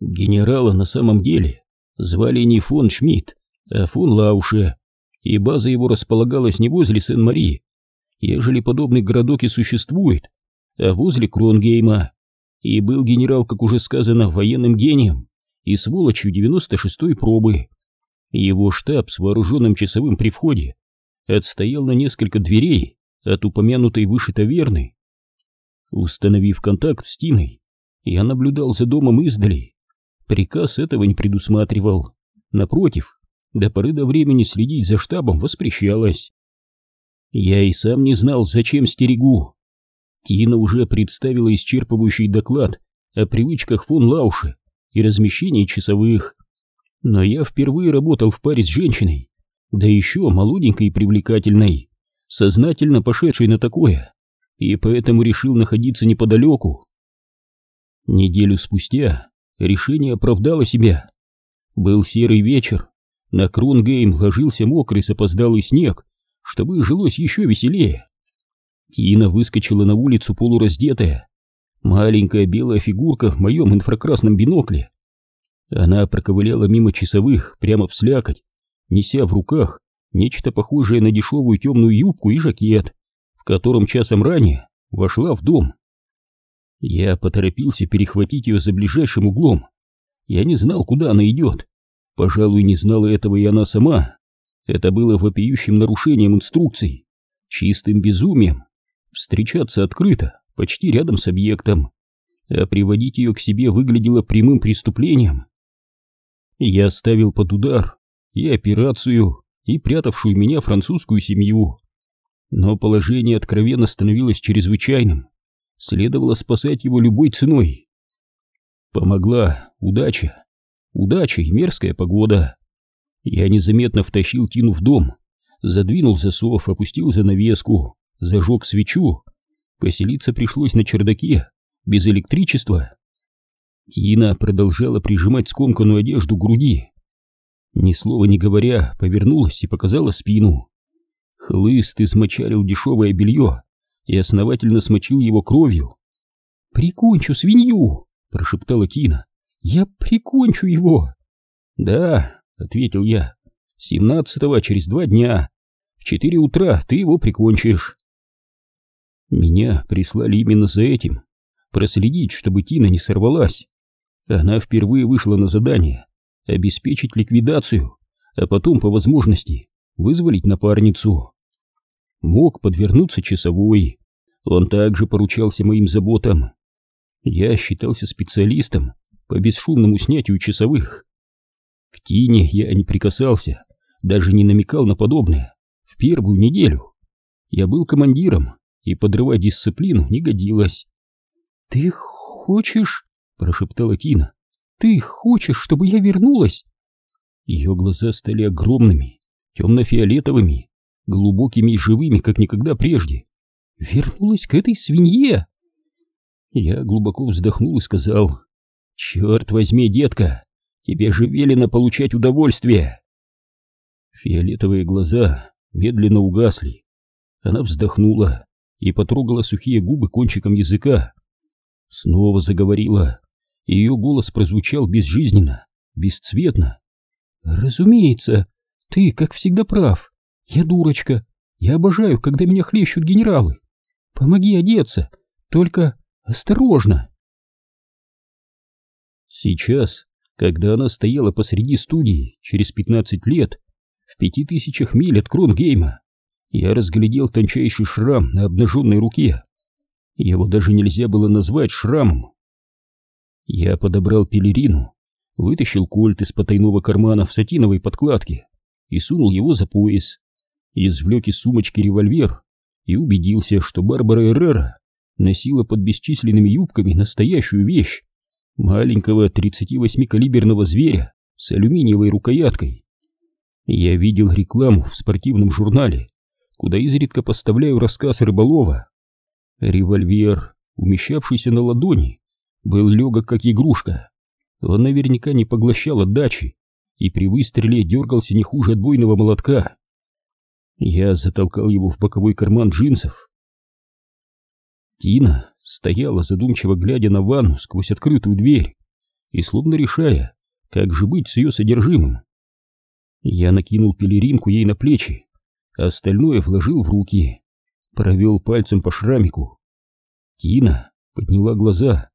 Генерала на самом деле звали не фон Шмидт, а фон Лауше, и база его располагалась не возле Сен-Мари, ежели подобный городок и существует, а возле Кронгейма. И был генерал, как уже сказано, военным гением и сволочью 96-й пробы. Его штаб с вооруженным часовым при входе отстоял на несколько дверей от упомянутой выше таверны. Установив контакт с Тиной, я наблюдал за домом издали. Приказ этого не предусматривал. Напротив, до поры до времени следить за штабом воспрещалось. Я и сам не знал, зачем стерегу. Тина уже представила исчерпывающий доклад о привычках фон Лауши и размещении часовых. Но я впервые работал в паре с женщиной, да еще молоденькой и привлекательной, сознательно пошедшей на такое, и поэтому решил находиться неподалеку. Неделю спустя решение оправдало себя. Был серый вечер, на Кронгейм ложился мокрый запоздалый снег, чтобы жилось еще веселее. Тина выскочила на улицу полураздетая, маленькая белая фигурка в моем инфракрасном бинокле. Она проковыляла мимо часовых, прямо в слякоть, неся в руках нечто похожее на дешевую темную юбку и жакет, в котором часом ранее вошла в дом. Я поторопился перехватить ее за ближайшим углом. Я не знал, куда она идет. Пожалуй, не знала этого и она сама. Это было вопиющим нарушением инструкций, чистым безумием. Встречаться открыто, почти рядом с объектом, а приводить ее к себе выглядело прямым преступлением. Я ставил под удар и операцию, и прятавшую меня французскую семью. Но положение откровенно становилось чрезвычайным. Следовало спасать его любой ценой. Помогла удача. Удача и мерзкая погода. Я незаметно втащил Тину в дом, задвинул засов, опустил занавеску, зажег свечу. Поселиться пришлось на чердаке, без электричества. Тина продолжала прижимать скомканную одежду к груди. Ни слова не говоря, повернулась и показала спину. Хлыст измочалил дешевое белье, и основательно смочил его кровью. «Прикончу свинью!» — прошептала Тина. «Я прикончу его!» «Да», — ответил я, — «семнадцатого через два дня. В четыре утра ты его прикончишь». Меня прислали именно за этим. Проследить, чтобы Тина не сорвалась. Она впервые вышла на задание обеспечить ликвидацию, а потом, по возможности, вызволить напарницу. Мог подвернуться часовой, он также поручался моим заботам. Я считался специалистом по бесшумному снятию часовых. К Тине я не прикасался, даже не намекал на подобное в первую неделю. Я был командиром, и подрывать дисциплину не годилось. «Ты хочешь?» — прошептала Тина. «Ты хочешь, чтобы я вернулась?» Ее глаза стали огромными, темно-фиолетовыми, глубокими и живыми, как никогда прежде. Вернулась к этой свинье. Я глубоко вздохнул и сказал, «Черт возьми, детка, тебе же велено получать удовольствие!» Фиолетовые глаза медленно угасли. Она вздохнула и потрогала сухие губы кончиком языка. Снова заговорила. Ее голос прозвучал безжизненно, бесцветно. «Разумеется, ты, как всегда, прав. Я дурочка. Я обожаю, когда меня хлещут генералы. Помоги одеться, только осторожно. Сейчас, когда она стояла посреди студии через пятнадцать лет, в пяти тысячах миль от Кронгейма, я разглядел тончайший шрам на обнаженной руке. Его даже нельзя было назвать шрамом. Я подобрал пелерину, вытащил кольт из потайного кармана в сатиновой подкладке и сунул его за пояс. Извлек из сумочки револьвер и убедился, что Барбара Эррера носила под бесчисленными юбками настоящую вещь — маленького 38-калиберного зверя с алюминиевой рукояткой. Я видел рекламу в спортивном журнале, куда изредка поставляю рассказ рыболова. Револьвер, умещавшийся на ладони, был легок как игрушка. Он наверняка не поглощал отдачи и при выстреле дергался не хуже отбойного молотка. Я затолкал его в боковой карман джинсов. Тина стояла, задумчиво глядя на ванну сквозь открытую дверь. и словно решая, как же быть с ее содержимым. Я накинул пелеринку ей на плечи, а остальное вложил в руки, провел пальцем по шрамику. Тина подняла глаза.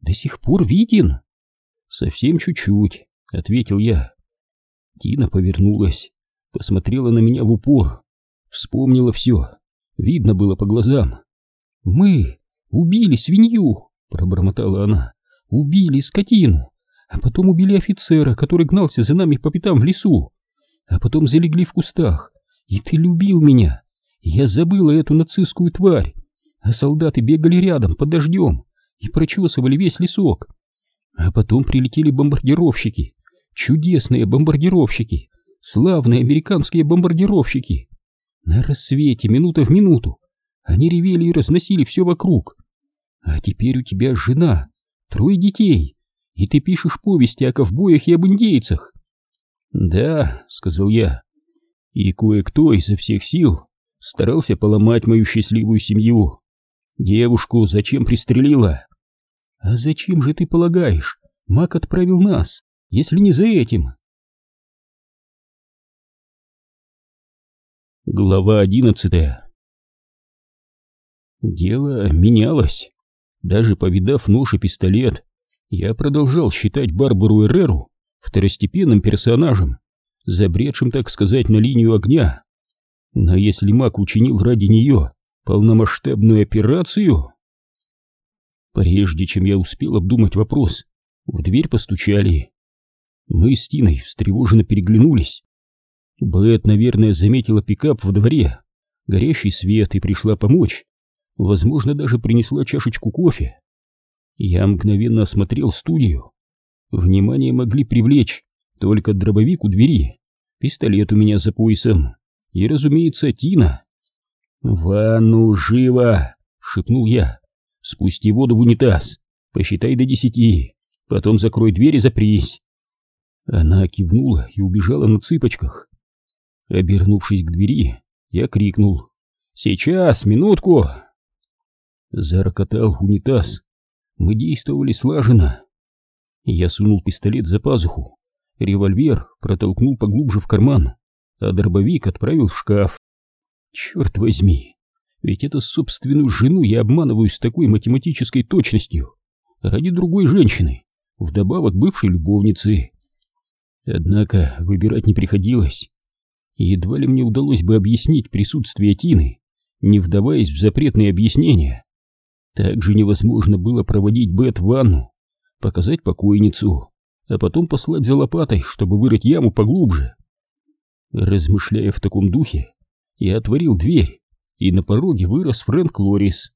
«До сих пор виден?» «Совсем чуть-чуть», — ответил я. Тина повернулась, посмотрела на меня в упор, вспомнила все, видно было по глазам. «Мы убили свинью!» — пробормотала она. «Убили скотину, а потом убили офицера, который гнался за нами по пятам в лесу, а потом залегли в кустах, и ты любил меня. Я забыла эту нацистскую тварь, а солдаты бегали рядом под дождем и прочесывали весь лесок. А потом прилетели бомбардировщики, чудесные бомбардировщики, славные американские бомбардировщики. На рассвете, минута в минуту, они ревели и разносили все вокруг. А теперь у тебя жена, трое детей, и ты пишешь повести о ковбоях и об индейцах. Да, сказал я, и кое-кто изо всех сил старался поломать мою счастливую семью. Девушку зачем пристрелила? А зачем же ты полагаешь, Мак отправил нас, если не за этим? Глава одиннадцатая Дело менялось. Даже повидав нож и пистолет, я продолжал считать Барбару Эрреру второстепенным персонажем, забредшим, так сказать, на линию огня. Но если Мак учинил ради нее полномасштабную операцию... Прежде чем я успел обдумать вопрос, в дверь постучали. Мы с Тиной встревоженно переглянулись. Бет, наверное, заметила пикап во дворе, горящий свет и пришла помочь. Возможно, даже принесла чашечку кофе. Я мгновенно осмотрел студию. Внимание могли привлечь только дробовик у двери, пистолет у меня за поясом и, разумеется, Тина. «Ванну живо!» — шепнул я. «Спусти воду в унитаз, посчитай до десяти, потом закрой дверь и запрись». Она кивнула и убежала на цыпочках. Обернувшись к двери, я крикнул. «Сейчас, минутку!» Зарокотал унитаз. Мы действовали слаженно. Я сунул пистолет за пазуху, револьвер протолкнул поглубже в карман, а дробовик отправил в шкаф. Черт возьми, ведь это собственную жену я обманываю с такой математической точностью ради другой женщины, вдобавок бывшей любовницы. Однако выбирать не приходилось. Едва ли мне удалось бы объяснить присутствие Тины, не вдаваясь в запретные объяснения. Также невозможно было проводить Бет в ванну, показать покойницу, а потом послать за лопатой, чтобы вырыть яму поглубже. Размышляя в таком духе, я отворил дверь, и на пороге вырос Фрэнк Лорис.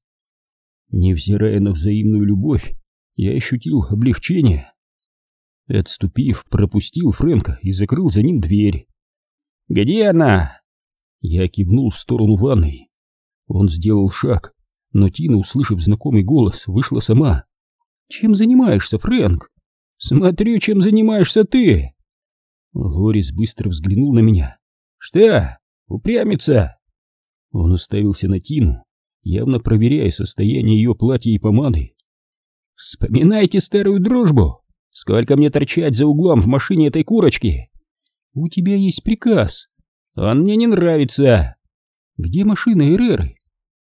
Невзирая на взаимную любовь, я ощутил облегчение. Отступив, пропустил Фрэнка и закрыл за ним дверь. «Где она?» Я кивнул в сторону ванной. Он сделал шаг, но Тина, услышав знакомый голос, вышла сама. «Чем занимаешься, Фрэнк?» «Смотрю, чем занимаешься ты!» Лорис быстро взглянул на меня. «Что, упрямится?» Он уставился на Тину, явно проверяя состояние ее платья и помады. «Вспоминайте старую дружбу! Сколько мне торчать за углом в машине этой курочки?» «У тебя есть приказ!» «Он мне не нравится!» «Где машина Эреры?»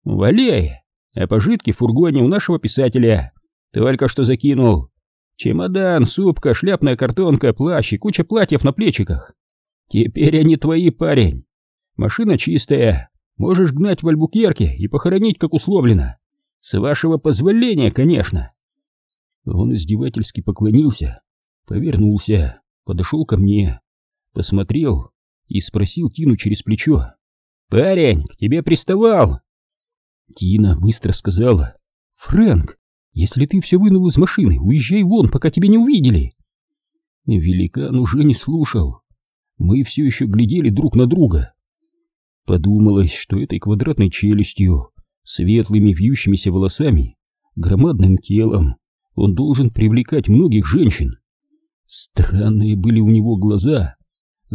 «Валяя!» а пожитки в фургоне у нашего писателя. Только что закинул. Чемодан, супка, шляпная картонка, плащ и куча платьев на плечиках. Теперь они твои, парень. Машина чистая. Можешь гнать в Альбукерке и похоронить, как условлено. С вашего позволения, конечно. Он издевательски поклонился, повернулся, подошел ко мне, посмотрел и спросил Тину через плечо. «Парень, к тебе приставал!» Тина быстро сказала. «Фрэнк, если ты все вынул из машины, уезжай вон, пока тебя не увидели!» Великан уже не слушал. Мы все еще глядели друг на друга. Подумалось, что этой квадратной челюстью, светлыми вьющимися волосами, громадным телом он должен привлекать многих женщин. Странные были у него глаза,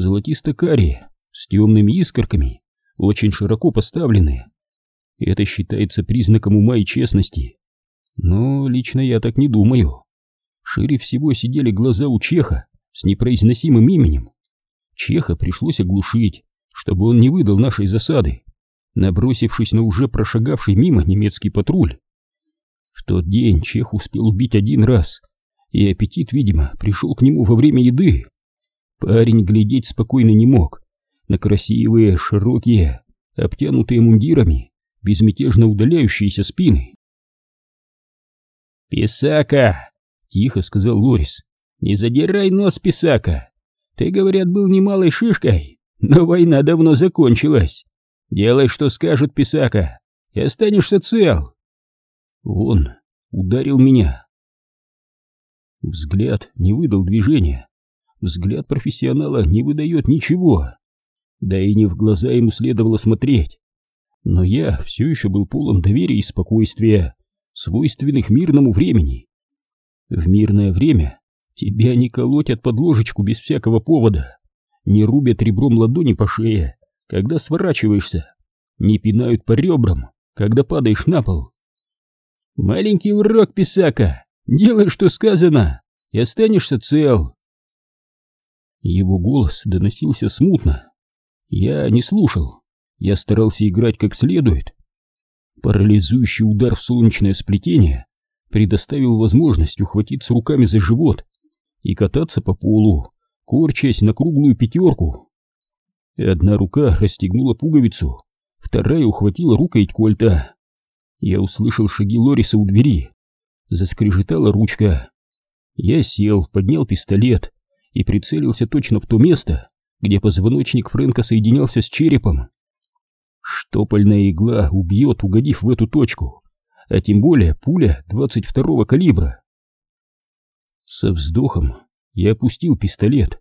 золотисто-карие, с темными искорками, очень широко поставленные, это считается признаком ума и честности. Но лично я так не думаю. Шире всего сидели глаза у Чеха с непроизносимым именем. Чеха пришлось оглушить, чтобы он не выдал нашей засады, набросившись на уже прошагавший мимо немецкий патруль. В тот день Чех успел убить один раз, и аппетит, видимо, пришел к нему во время еды. Парень глядеть спокойно не мог на красивые, широкие, обтянутые мундирами, безмятежно удаляющиеся спины. «Писака!» — тихо сказал Лорис. «Не задирай нос, Писака! Ты, говорят, был немалой шишкой, но война давно закончилась. Делай, что скажет Писака, и останешься цел!» Он ударил меня. Взгляд не выдал движения. Взгляд профессионала не выдает ничего. Да и не в глаза ему следовало смотреть. Но я все еще был полон доверия и спокойствия, свойственных мирному времени. В мирное время тебя не колотят под ложечку без всякого повода, не рубят ребром ладони по шее, когда сворачиваешься, не пинают по ребрам, когда падаешь на пол. «Маленький урок, писака! Делай, что сказано, и останешься цел!» Его голос доносился смутно. Я не слушал, я старался играть как следует. Парализующий удар в солнечное сплетение предоставил возможность ухватиться руками за живот и кататься по полу, корчась на круглую пятерку. Одна рука расстегнула пуговицу, вторая ухватила рукоять кольта. Я услышал шаги Лориса у двери. Заскрежетала ручка. Я сел, поднял пистолет и прицелился точно в то место, где позвоночник Фрэнка соединялся с черепом. Штопольная игла убьет, угодив в эту точку, а тем более пуля 22-го калибра. Со вздохом я опустил пистолет.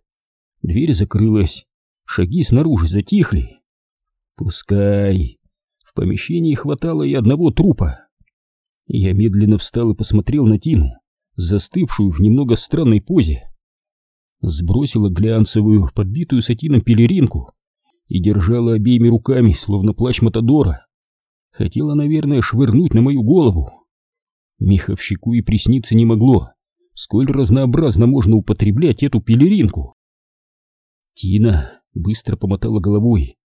Дверь закрылась, шаги снаружи затихли. Пускай помещении хватало и одного трупа. Я медленно встал и посмотрел на Тину, застывшую в немного странной позе. Сбросила глянцевую, подбитую сатином пелеринку и держала обеими руками, словно плащ Матадора. Хотела, наверное, швырнуть на мою голову. Меховщику и присниться не могло, сколь разнообразно можно употреблять эту пелеринку. Тина быстро помотала головой.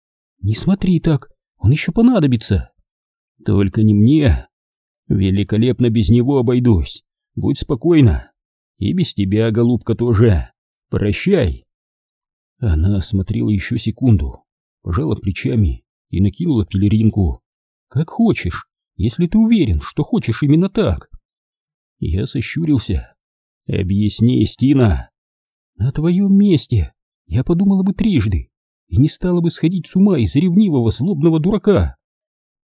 «Не смотри так, он еще понадобится. Только не мне. Великолепно без него обойдусь. Будь спокойна. И без тебя, голубка, тоже. Прощай. Она смотрела еще секунду, пожала плечами и накинула пелеринку. Как хочешь, если ты уверен, что хочешь именно так. Я сощурился. Объясни, Стина. На твоем месте я подумала бы трижды и не стала бы сходить с ума из ревнивого злобного дурака.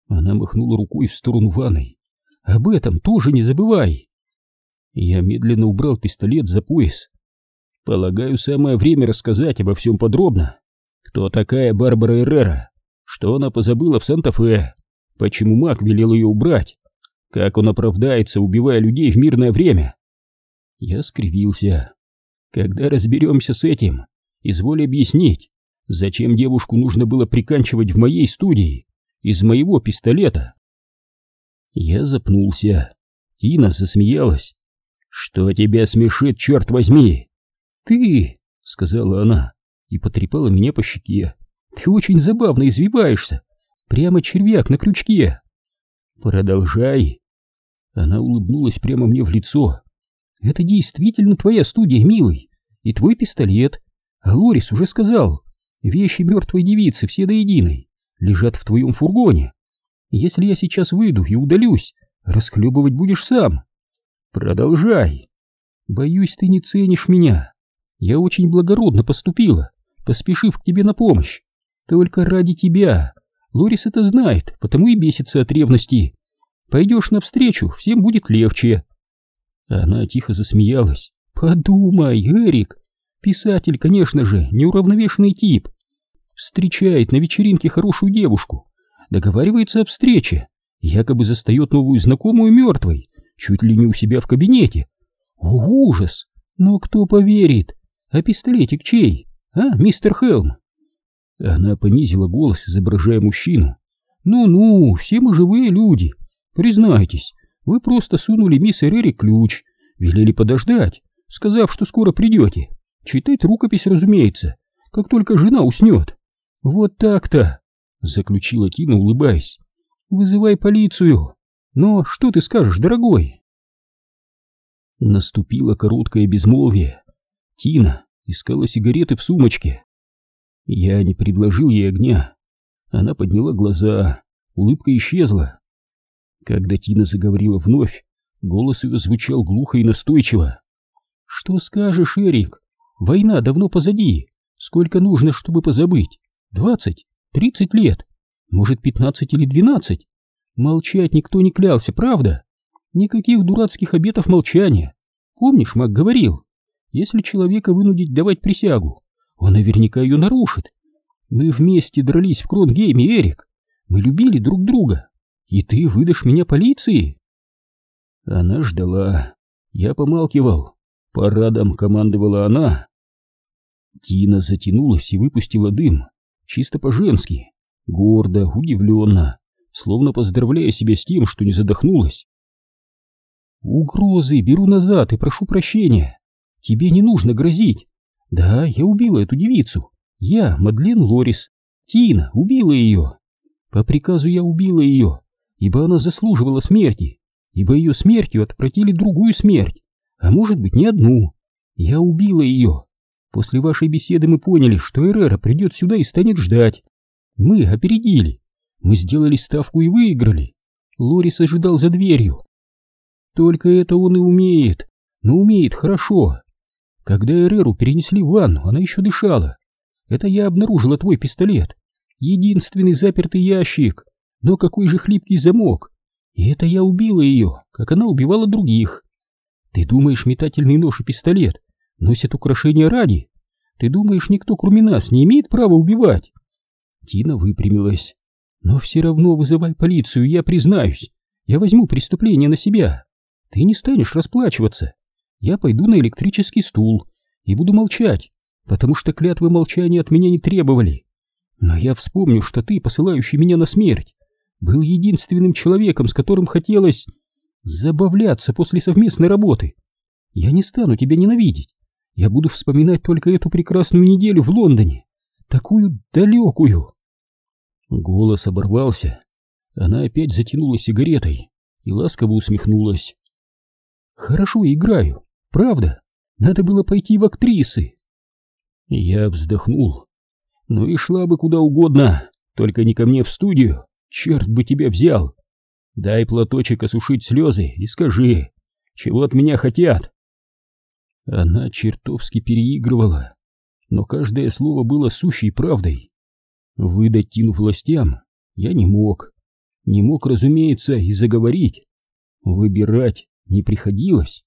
Она махнула рукой в сторону ванной. Об этом тоже не забывай. Я медленно убрал пистолет за пояс. Полагаю, самое время рассказать обо всем подробно. Кто такая Барбара Эррера? Что она позабыла в Санта-Фе? Почему маг велел ее убрать? Как он оправдается, убивая людей в мирное время? Я скривился. Когда разберемся с этим, изволь объяснить, Зачем девушку нужно было приканчивать в моей студии? Из моего пистолета? Я запнулся. Тина засмеялась. «Что тебя смешит, черт возьми?» «Ты!» — сказала она и потрепала меня по щеке. «Ты очень забавно извиваешься. Прямо червяк на крючке». «Продолжай». Она улыбнулась прямо мне в лицо. «Это действительно твоя студия, милый, и твой пистолет. А Лорис уже сказал, Вещи мертвой девицы, все до единой, лежат в твоем фургоне. Если я сейчас выйду и удалюсь, расхлебывать будешь сам. Продолжай. Боюсь, ты не ценишь меня. Я очень благородно поступила, поспешив к тебе на помощь. Только ради тебя. Лорис это знает, потому и бесится от ревности. Пойдешь навстречу, всем будет легче. Она тихо засмеялась. Подумай, Эрик, Писатель, конечно же, неуравновешенный тип. Встречает на вечеринке хорошую девушку, договаривается о встрече, якобы застает новую знакомую мертвой, чуть ли не у себя в кабинете. О, ужас! Но кто поверит? А пистолетик чей? А, мистер Хелм? Она понизила голос, изображая мужчину. Ну-ну, все мы живые люди. Признайтесь, вы просто сунули мисс Эрери ключ, велели подождать, сказав, что скоро придете. Читать рукопись, разумеется, как только жена уснет. Вот так-то, заключила Тина, улыбаясь. Вызывай полицию. Но что ты скажешь, дорогой? Наступило короткое безмолвие. Тина искала сигареты в сумочке. Я не предложил ей огня. Она подняла глаза, улыбка исчезла. Когда Тина заговорила вновь, голос ее звучал глухо и настойчиво. «Что скажешь, Эрик? Война давно позади. Сколько нужно, чтобы позабыть? Двадцать? Тридцать лет? Может, пятнадцать или двенадцать? Молчать никто не клялся, правда? Никаких дурацких обетов молчания. Помнишь, Мак говорил, если человека вынудить давать присягу, он наверняка ее нарушит. Мы вместе дрались в Кронгейме, Эрик. Мы любили друг друга. И ты выдашь меня полиции? Она ждала. Я помалкивал. Парадом командовала она. Тина затянулась и выпустила дым. Чисто по-женски. Гордо, удивленно. Словно поздравляя себя с тем, что не задохнулась. Угрозы беру назад и прошу прощения. Тебе не нужно грозить. Да, я убила эту девицу. Я, Мадлен Лорис. Тина, убила ее. По приказу я убила ее, ибо она заслуживала смерти, ибо ее смертью отвратили другую смерть, а может быть не одну. Я убила ее. После вашей беседы мы поняли, что Эрера придет сюда и станет ждать. Мы опередили. Мы сделали ставку и выиграли. Лорис ожидал за дверью. Только это он и умеет, но умеет хорошо. Когда Эреру перенесли в ванну, она еще дышала. Это я обнаружила твой пистолет. Единственный запертый ящик. Но какой же хлипкий замок. И это я убила ее, как она убивала других. Ты думаешь, метательный нож и пистолет носят украшения ради? Ты думаешь, никто кроме нас не имеет права убивать? Тина выпрямилась. Но все равно вызывай полицию, я признаюсь. Я возьму преступление на себя. Ты не станешь расплачиваться я пойду на электрический стул и буду молчать, потому что клятвы молчания от меня не требовали. Но я вспомню, что ты, посылающий меня на смерть, был единственным человеком, с которым хотелось забавляться после совместной работы. Я не стану тебя ненавидеть. Я буду вспоминать только эту прекрасную неделю в Лондоне, такую далекую. Голос оборвался. Она опять затянула сигаретой и ласково усмехнулась. Хорошо играю, Правда, надо было пойти в актрисы. Я вздохнул. Ну и шла бы куда угодно, только не ко мне в студию. Черт бы тебя взял. Дай платочек осушить слезы и скажи, чего от меня хотят. Она чертовски переигрывала, но каждое слово было сущей правдой. Выдать Тину властям я не мог. Не мог, разумеется, и заговорить. Выбирать не приходилось.